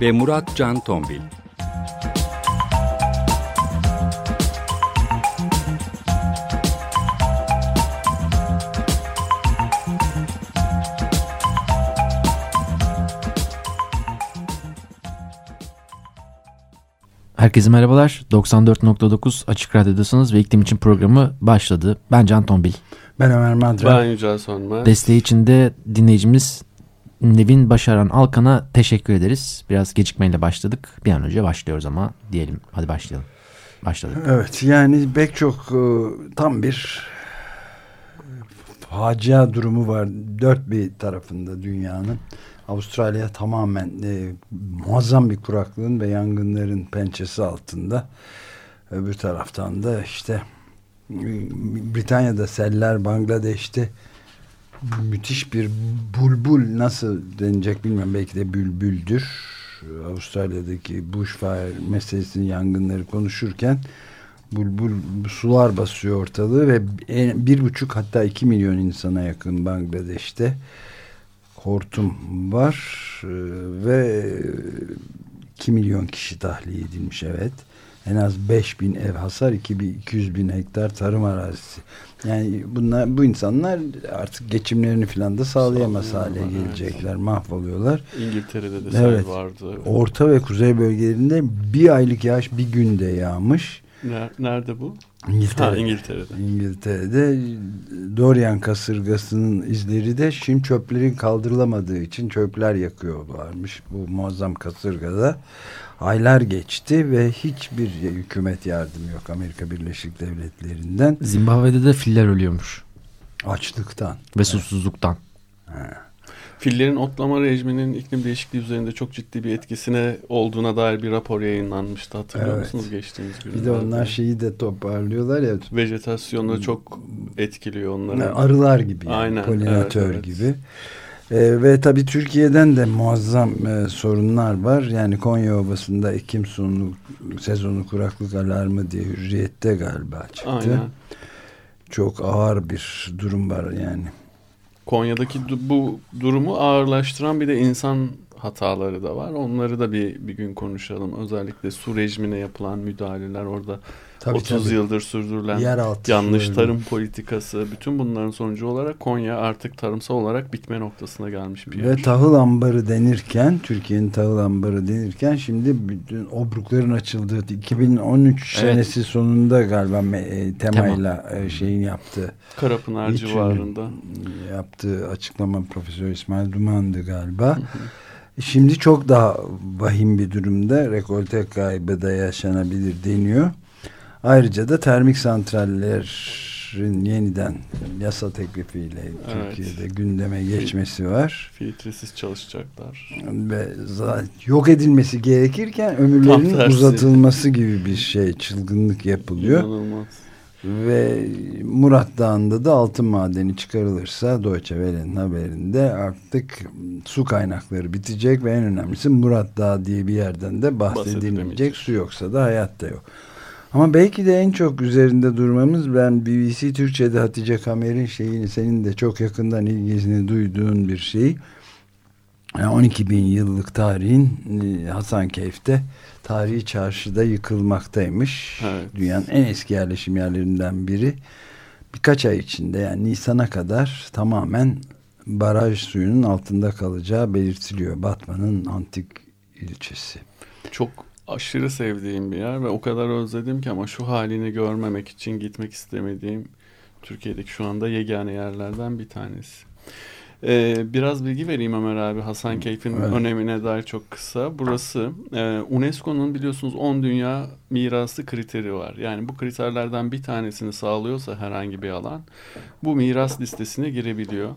ve Murat Can Tombil. Herkese merhabalar. 94.9 Açık Radyo'dasınız ve iklim için programı başladı. Ben Can Tombil. Ben Ömer Madra. Ben Yücel Sönmez. Desteği için de dinleyicimiz Nevin Başaran Alkan'a teşekkür ederiz. Biraz gecikmeyle başladık. Bir an önce başlıyoruz ama diyelim. Hadi başlayalım. Başladık. Evet yani pek çok e, tam bir facia durumu var. Dört bir tarafında dünyanın. Avustralya tamamen e, muazzam bir kuraklığın ve yangınların pençesi altında. Öbür taraftan da işte e, Britanya'da seller, Bangladeş'te müthiş bir bulbul nasıl denecek bilmiyorum. Belki de bülbüldür. Avustralya'daki bushfire meselesinin yangınları konuşurken bulbul sular basıyor ortalığı ve bir buçuk hatta iki milyon insana yakın Bangladeş'te hortum var e, ve 2 milyon kişi tahliye edilmiş evet. En az 5 bin ev hasar, 200 bin hektar tarım arazisi. Yani bunlar bu insanlar artık geçimlerini falan da sağlayamaz hale gelecekler, evet. mahvoluyorlar. İngiltere'de de sel evet. vardı. Orta ve kuzey bölgelerinde bir aylık yağış bir günde yağmış. Nerede bu? İngiltere, ha, İngiltere'de. İngiltere'de Dorian kasırgasının izleri de şimdi çöplerin kaldırılamadığı için çöpler yakıyorlarmış bu muazzam kasırgada. Aylar geçti ve hiçbir hükümet yardımı yok Amerika Birleşik Devletleri'nden. Zimbabwe'de de filler ölüyormuş. Açlıktan. Ve susuzluktan. Evet. Fillerin otlama rejiminin iklim değişikliği üzerinde çok ciddi bir etkisine olduğuna dair bir rapor yayınlanmıştı. Hatırlıyor evet. musunuz geçtiğimiz günlerde? Bir de onlar şeyi de toparlıyorlar ya. Vejetasyonu çok etkiliyor onları. Arılar gibi yani. Aynen, Polinatör evet, evet. gibi. Ee, ve tabii Türkiye'den de muazzam e, sorunlar var. Yani Konya Ovası'nda Ekim sonu sezonu kuraklık alarmı diye hürriyette galiba çıktı. Aynen. Çok ağır bir durum var yani. Konya'daki bu durumu ağırlaştıran bir de insan hataları da var. Onları da bir, bir gün konuşalım. Özellikle su rejimine yapılan müdahaleler orada tabii, 30 tabii. yıldır sürdürülen yanlış şöyle. tarım politikası bütün bunların sonucu olarak Konya artık tarımsal olarak bitme noktasına gelmiş bir yer. Ve tahıl ambarı denirken Türkiye'nin tahıl ambarı denirken şimdi bütün obrukların açıldığı 2013 evet. senesi sonunda galiba e, temayla Tema. E, şeyin yaptığı Karapınar civarında yaptığı açıklama Profesör İsmail Duman'dı galiba. Hı hı. Şimdi çok daha vahim bir durumda rekolte kaybı da yaşanabilir deniyor. Ayrıca da termik santrallerin yeniden yasa teklifiyle evet. Türkiye'de gündeme geçmesi var. Filtresiz çalışacaklar. Ve yok edilmesi gerekirken ömürlerinin uzatılması gibi bir şey çılgınlık yapılıyor. İnanılmaz. Ve Murat Dağı'nda da altın madeni çıkarılırsa Deutsche Welle'nin haberinde artık su kaynakları bitecek ve en önemlisi Murat Dağı diye bir yerden de bahsedilmeyecek. Su yoksa da hayatta yok. Ama belki de en çok üzerinde durmamız ben BBC Türkçe'de Hatice Kamer'in şeyini senin de çok yakından ilgisini duyduğun bir şey. Yani 12 bin yıllık tarihin e, Hasankeyf'te tarihi çarşıda yıkılmaktaymış. Evet. Dünyanın en eski yerleşim yerlerinden biri. Birkaç ay içinde yani Nisan'a kadar tamamen baraj suyunun altında kalacağı belirtiliyor. Batman'ın antik ilçesi. Çok aşırı sevdiğim bir yer ve o kadar özledim ki ama şu halini görmemek için gitmek istemediğim Türkiye'deki şu anda yegane yerlerden bir tanesi. Ee, biraz bilgi vereyim Ömer abi Hasan Keyf'in evet. önemine dair çok kısa. Burası e, UNESCO'nun biliyorsunuz 10 dünya mirası kriteri var. Yani bu kriterlerden bir tanesini sağlıyorsa herhangi bir alan bu miras listesine girebiliyor.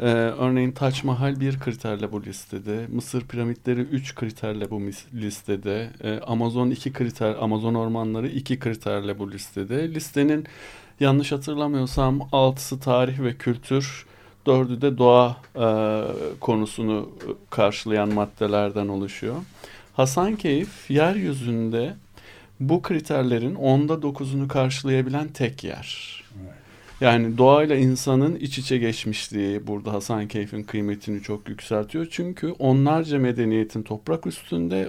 Ee, örneğin Taç Mahal bir kriterle bu listede. Mısır piramitleri üç kriterle bu listede. Ee, Amazon iki kriter, Amazon ormanları iki kriterle bu listede. Listenin yanlış hatırlamıyorsam altısı tarih ve kültür, dördü de doğa e, konusunu karşılayan maddelerden oluşuyor. Hasankeyf yeryüzünde bu kriterlerin onda dokuzunu karşılayabilen tek yer. Yani doğayla insanın iç içe geçmişliği burada Hasankeyf'in kıymetini çok yükseltiyor. Çünkü onlarca medeniyetin toprak üstünde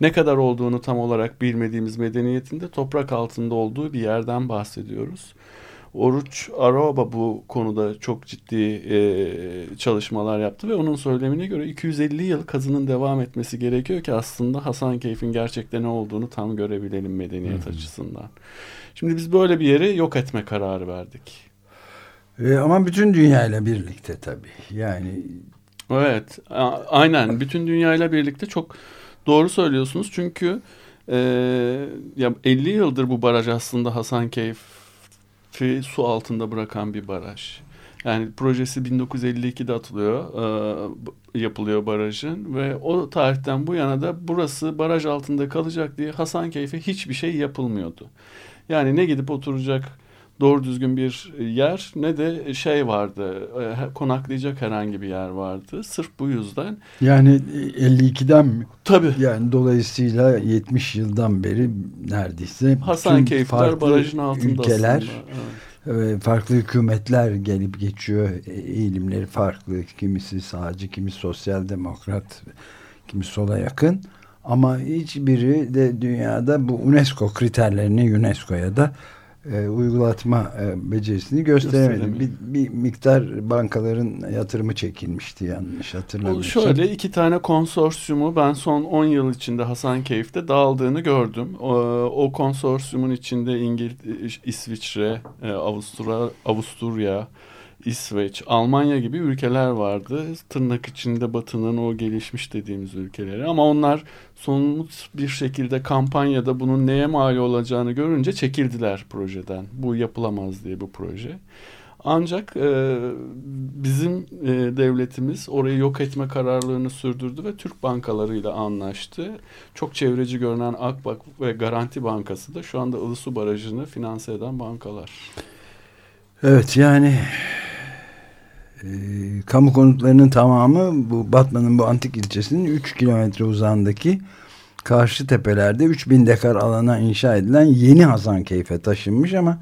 ne kadar olduğunu tam olarak bilmediğimiz medeniyetin de toprak altında olduğu bir yerden bahsediyoruz. Oruç Aroba bu konuda çok ciddi e, çalışmalar yaptı ve onun söylemine göre 250 yıl kazının devam etmesi gerekiyor ki aslında Hasankeyf'in gerçekten ne olduğunu tam görebilelim medeniyet Hı-hı. açısından. Şimdi biz böyle bir yeri yok etme kararı verdik. E, ama bütün dünyayla birlikte tabii. Yani Evet, aynen. Bütün dünyayla birlikte çok doğru söylüyorsunuz. Çünkü e, ya 50 yıldır bu baraj aslında Hasankeyf'i su altında bırakan bir baraj. Yani projesi 1952'de atılıyor, e, yapılıyor barajın ve o tarihten bu yana da burası baraj altında kalacak diye Hasankeyf'e hiçbir şey yapılmıyordu. Yani ne gidip oturacak doğru düzgün bir yer ne de şey vardı e, konaklayacak herhangi bir yer vardı. Sırf bu yüzden. Yani 52'den mi? Tabii. Yani dolayısıyla 70 yıldan beri neredeyse Hasankeyfler barajın altında ülkeler evet. farklı hükümetler gelip geçiyor. E, eğilimleri farklı. Kimisi sağcı, kimi sosyal demokrat, kimi sola yakın. Ama hiçbiri de dünyada bu UNESCO kriterlerini UNESCO'ya da e, uygulatma e, becerisini gösteremedi. Bir, bir miktar bankaların yatırımı çekilmişti yanlış hatırlamıyorsam. Şöyle iki tane konsorsiyumu ben son 10 yıl içinde Hasankeyf'te dağıldığını gördüm. O, o konsorsiyumun içinde İngil İsviçre, e, Avusturya, Avusturya İsveç, Almanya gibi ülkeler vardı. Tırnak içinde batının o gelişmiş dediğimiz ülkeleri. Ama onlar somut bir şekilde kampanyada bunun neye mal olacağını görünce çekildiler projeden. Bu yapılamaz diye bu proje. Ancak e, bizim e, devletimiz orayı yok etme kararlılığını sürdürdü ve Türk bankalarıyla anlaştı. Çok çevreci görünen Akbank ve Garanti Bankası da şu anda Ilısu Barajı'nı finanse eden bankalar. Evet yani e, kamu konutlarının tamamı bu Batman'ın bu antik ilçesinin 3 kilometre uzağındaki karşı tepelerde 3000 dekar alana inşa edilen yeni Hasankeyf'e taşınmış ama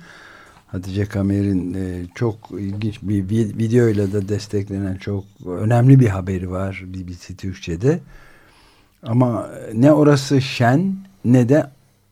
Hatice Kamer'in e, çok ilginç bir videoyla da desteklenen çok önemli bir haberi var BBC Türkçe'de. Ama ne orası şen ne de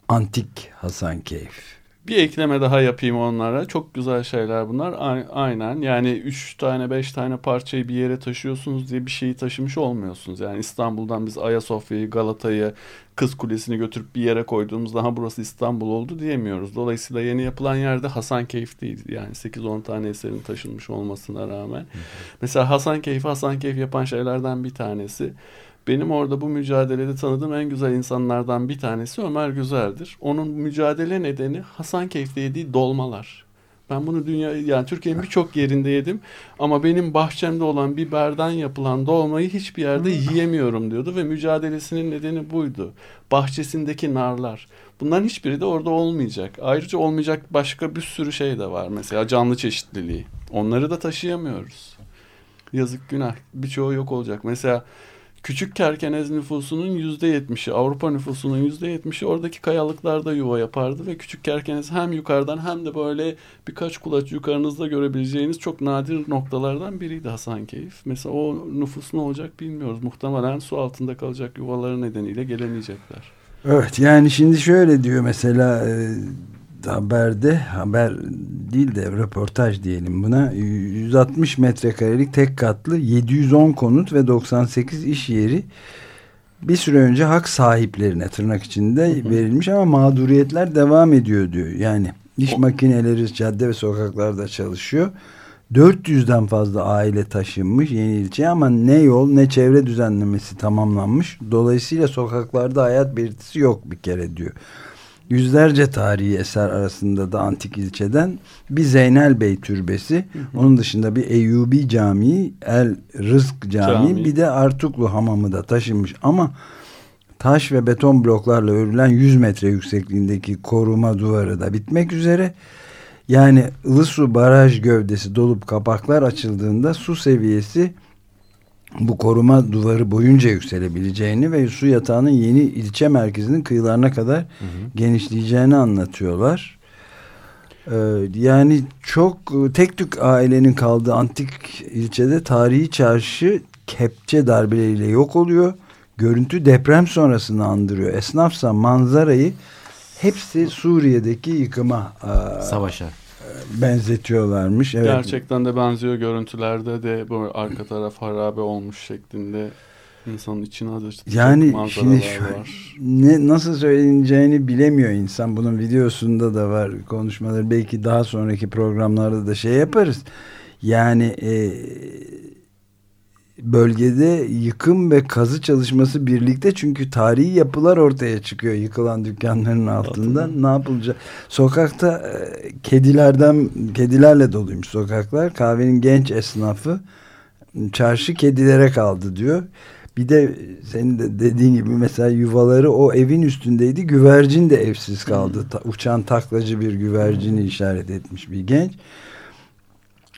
antik Hasankeyf bir ekleme daha yapayım onlara. Çok güzel şeyler bunlar. aynen. Yani üç tane beş tane parçayı bir yere taşıyorsunuz diye bir şeyi taşımış olmuyorsunuz. Yani İstanbul'dan biz Ayasofya'yı, Galata'yı, Kız Kulesi'ni götürüp bir yere koyduğumuzda ha burası İstanbul oldu diyemiyoruz. Dolayısıyla yeni yapılan yerde Hasankeyf değil. Yani 8-10 tane eserin taşınmış olmasına rağmen. Mesela Hasankeyf, Hasankeyf yapan şeylerden bir tanesi benim orada bu mücadelede tanıdığım en güzel insanlardan bir tanesi Ömer Güzel'dir. Onun mücadele nedeni Hasankeyf'te yediği dolmalar. Ben bunu dünya yani Türkiye'nin birçok yerinde yedim ama benim bahçemde olan biberden yapılan dolmayı hiçbir yerde yiyemiyorum diyordu ve mücadelesinin nedeni buydu. Bahçesindeki narlar. Bunların hiçbiri de orada olmayacak. Ayrıca olmayacak başka bir sürü şey de var. Mesela canlı çeşitliliği. Onları da taşıyamıyoruz. Yazık günah. Birçoğu yok olacak. Mesela Küçük Kerkenez nüfusunun yüzde yetmişi, Avrupa nüfusunun yüzde yetmişi oradaki kayalıklarda yuva yapardı ve Küçük Kerkenez hem yukarıdan hem de böyle birkaç kulaç yukarınızda görebileceğiniz çok nadir noktalardan biriydi Hasankeyf. Mesela o nüfus ne olacak bilmiyoruz. Muhtemelen su altında kalacak yuvaları nedeniyle gelemeyecekler. Evet yani şimdi şöyle diyor mesela e, haberde haber değil de röportaj diyelim buna 160 metrekarelik tek katlı 710 konut ve 98 iş yeri bir süre önce hak sahiplerine tırnak içinde hı hı. verilmiş ama mağduriyetler devam ediyor diyor. Yani iş o... makineleri cadde ve sokaklarda çalışıyor. 400'den fazla aile taşınmış yeni ilçe ama ne yol ne çevre düzenlemesi tamamlanmış. Dolayısıyla sokaklarda hayat belirtisi yok bir kere diyor. Yüzlerce tarihi eser arasında da antik ilçeden bir Zeynel Bey türbesi. Hı hı. Onun dışında bir Eyyubi Camii, El Rızk Camii, Cami. bir de Artuklu Hamamı da taşınmış. Ama taş ve beton bloklarla örülen 100 metre yüksekliğindeki koruma duvarı da bitmek üzere. Yani Ilısu Baraj gövdesi dolup kapaklar açıldığında su seviyesi bu koruma duvarı boyunca yükselebileceğini ve su yatağının yeni ilçe merkezinin kıyılarına kadar hı hı. genişleyeceğini anlatıyorlar. Ee, yani çok tek tük ailenin kaldığı antik ilçede tarihi çarşı kepçe darbeleriyle yok oluyor. Görüntü deprem sonrasını andırıyor. Esnafsa manzarayı hepsi Suriye'deki yıkıma savaşa benzetiyorlarmış. Evet. Gerçekten de benziyor görüntülerde de bu arka taraf harabe olmuş şeklinde insanın içine acıtacak yani şimdi şu, var. Ne, nasıl söyleneceğini bilemiyor insan. Bunun videosunda da var konuşmaları. Belki daha sonraki programlarda da şey yaparız. Yani e, bölgede yıkım ve kazı çalışması birlikte çünkü tarihi yapılar ortaya çıkıyor yıkılan dükkanların altında. Ne yapılacak? Sokakta e, kedilerden kedilerle doluymuş sokaklar. Kahvenin genç esnafı çarşı kedilere kaldı diyor. Bir de senin de dediğin gibi mesela yuvaları o evin üstündeydi. Güvercin de evsiz kaldı. Ta, uçan taklacı bir güvercini işaret etmiş bir genç.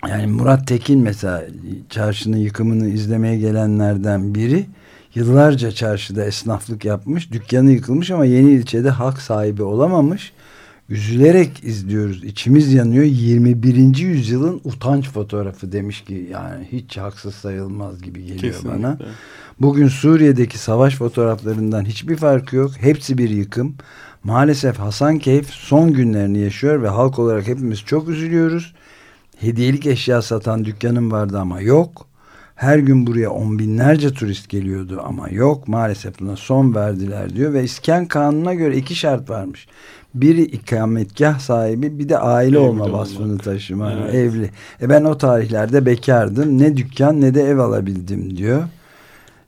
Yani Murat Tekin mesela çarşının yıkımını izlemeye gelenlerden biri yıllarca çarşıda esnaflık yapmış. Dükkanı yıkılmış ama yeni ilçede hak sahibi olamamış. Üzülerek izliyoruz. İçimiz yanıyor. 21. yüzyılın utanç fotoğrafı demiş ki yani hiç haksız sayılmaz gibi geliyor Kesinlikle. bana. Bugün Suriye'deki savaş fotoğraflarından hiçbir farkı yok. Hepsi bir yıkım. Maalesef Hasankeyf son günlerini yaşıyor ve halk olarak hepimiz çok üzülüyoruz hediyelik eşya satan dükkanım vardı ama yok. Her gün buraya on binlerce turist geliyordu ama yok. Maalesef buna son verdiler diyor ve iskan kanununa göre iki şart varmış. Biri ikametgah sahibi bir de aile evli olma vasfını taşıma. Evet. Evli. E ben o tarihlerde bekardım. Ne dükkan ne de ev alabildim diyor.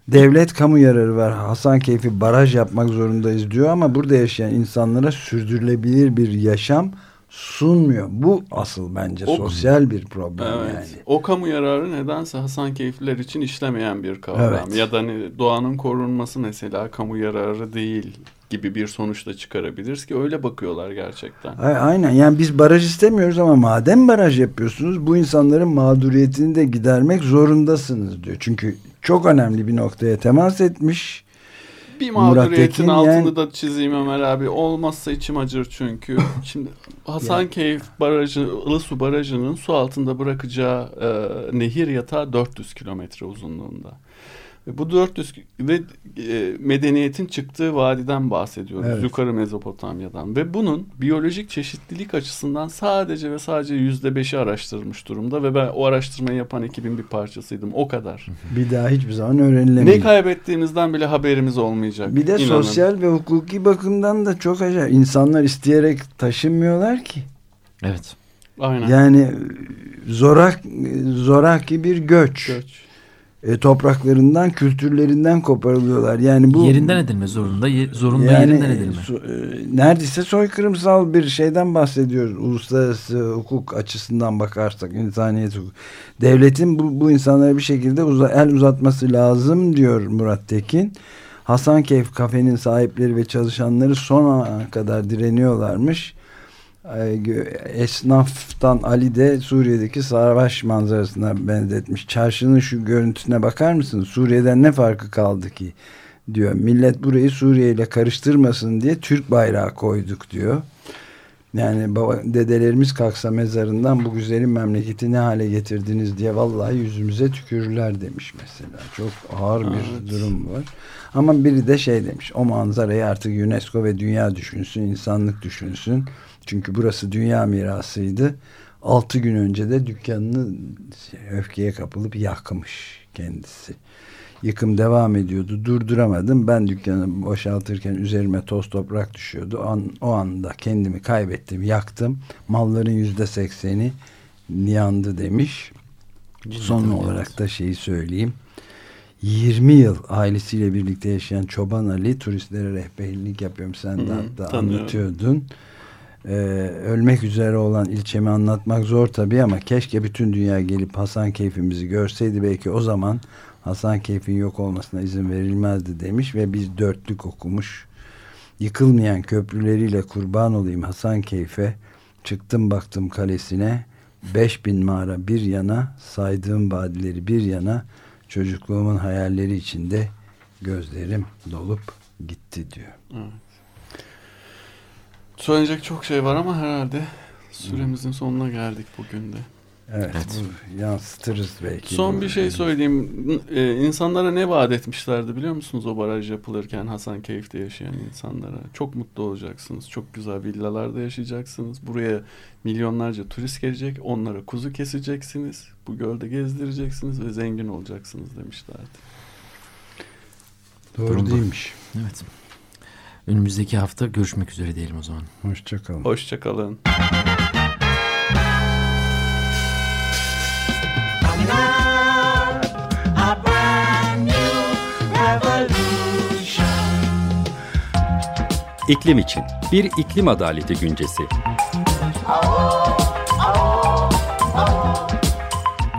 Devlet kamu yararı var. Hasan Keyfi baraj yapmak zorundayız diyor ama burada yaşayan insanlara sürdürülebilir bir yaşam sunmuyor. Bu asıl bence o, sosyal bir problem evet. yani. O kamu yararı nedense Hasan Keyifliler için işlemeyen bir kavram. Evet. Ya da hani doğanın korunması mesela kamu yararı değil gibi bir sonuçla çıkarabiliriz ki öyle bakıyorlar gerçekten. Aynen yani biz baraj istemiyoruz ama madem baraj yapıyorsunuz bu insanların mağduriyetini de gidermek zorundasınız diyor. Çünkü çok önemli bir noktaya temas etmiş bir mağduriyetin altını yani... da çizeyim Ömer abi. Olmazsa içim acır çünkü. Şimdi Hasankeyf Barajı, Ilısu Barajı'nın su altında bırakacağı e, nehir yatağı 400 kilometre uzunluğunda. Bu 400 ve e, medeniyetin çıktığı vadiden bahsediyoruz. Evet. Yukarı Mezopotamya'dan. Ve bunun biyolojik çeşitlilik açısından sadece ve sadece yüzde beşi araştırılmış durumda. Ve ben o araştırmayı yapan ekibin bir parçasıydım. O kadar. Bir daha hiçbir zaman öğrenilemeyecek. Ne kaybettiğimizden bile haberimiz olmayacak. Bir de inanın. sosyal ve hukuki bakımdan da çok acayip. İnsanlar isteyerek taşınmıyorlar ki. Evet. Aynen. Yani zorak zoraki bir göç. Göç e, topraklarından, kültürlerinden koparılıyorlar. Yani bu yerinden edilme zorunda, zorunda yani, yerinden edilme. So, e, neredeyse soykırımsal bir şeyden bahsediyoruz. Uluslararası hukuk açısından bakarsak, insaniyet hukuk. Devletin bu, bu insanlara bir şekilde uza, el uzatması lazım diyor Murat Tekin. Hasankeyf kafenin sahipleri ve çalışanları son ana kadar direniyorlarmış esnaftan Ali de Suriye'deki savaş manzarasına benzetmiş. Çarşının şu görüntüsüne bakar mısın? Suriye'den ne farkı kaldı ki? diyor. Millet burayı Suriye ile karıştırmasın diye Türk bayrağı koyduk diyor. Yani baba, dedelerimiz kalksa mezarından bu güzelim memleketi ne hale getirdiniz diye vallahi yüzümüze tükürürler demiş mesela. Çok ağır bir evet. durum var. Ama biri de şey demiş o manzarayı artık UNESCO ve dünya düşünsün, insanlık düşünsün. Çünkü burası dünya mirasıydı. Altı gün önce de dükkanını öfkeye kapılıp yakmış kendisi. Yıkım devam ediyordu. Durduramadım. Ben dükkanı boşaltırken üzerime toz toprak düşüyordu. O, an, o anda kendimi kaybettim. Yaktım. Malların yüzde sekseni yandı demiş. Son olarak da şeyi söyleyeyim. 20 yıl ailesiyle birlikte yaşayan Çoban Ali turistlere rehberlik yapıyorum. Sen de Hı, hatta tanıyorum. anlatıyordun. Ee, ölmek üzere olan ilçemi anlatmak zor tabii ama keşke bütün dünya gelip Hasan keyfimizi görseydi belki o zaman Hasan keyfin yok olmasına izin verilmezdi demiş ve biz dörtlük okumuş. Yıkılmayan köprüleriyle kurban olayım Hasan keyfe. Çıktım baktım kalesine. 5000 mağara bir yana, saydığım vadileri bir yana, çocukluğumun hayalleri içinde gözlerim dolup gitti diyor. Evet. Söyleyecek çok şey var ama herhalde süremizin sonuna geldik bugün de. Evet, Evet. bu yansıtırız belki. Son bir şey söyleyeyim. Ee, insanlara ne vaat etmişlerdi biliyor musunuz o baraj yapılırken Hasankeyf'te yaşayan insanlara? Çok mutlu olacaksınız. Çok güzel villalarda yaşayacaksınız. Buraya milyonlarca turist gelecek. Onlara kuzu keseceksiniz. Bu gölde gezdireceksiniz ve zengin olacaksınız demişlerdi. Doğru Durum bu. değilmiş. Evet. Önümüzdeki hafta görüşmek üzere diyelim o zaman. Hoşçakalın. Hoşçakalın. İklim için bir iklim adaleti güncesi.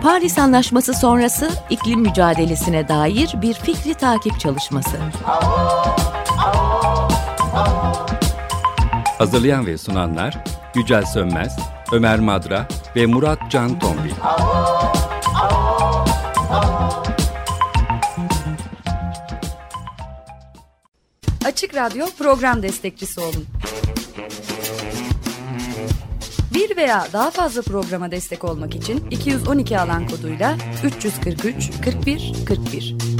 Paris Anlaşması sonrası iklim mücadelesine dair bir fikri takip çalışması. Hazırlayan ve sunanlar Yücel Sönmez, Ömer Madra ve Murat Can Tombil. Açık Radyo program destekçisi olun. Bir veya daha fazla programa destek olmak için 212 alan koduyla 343 41 41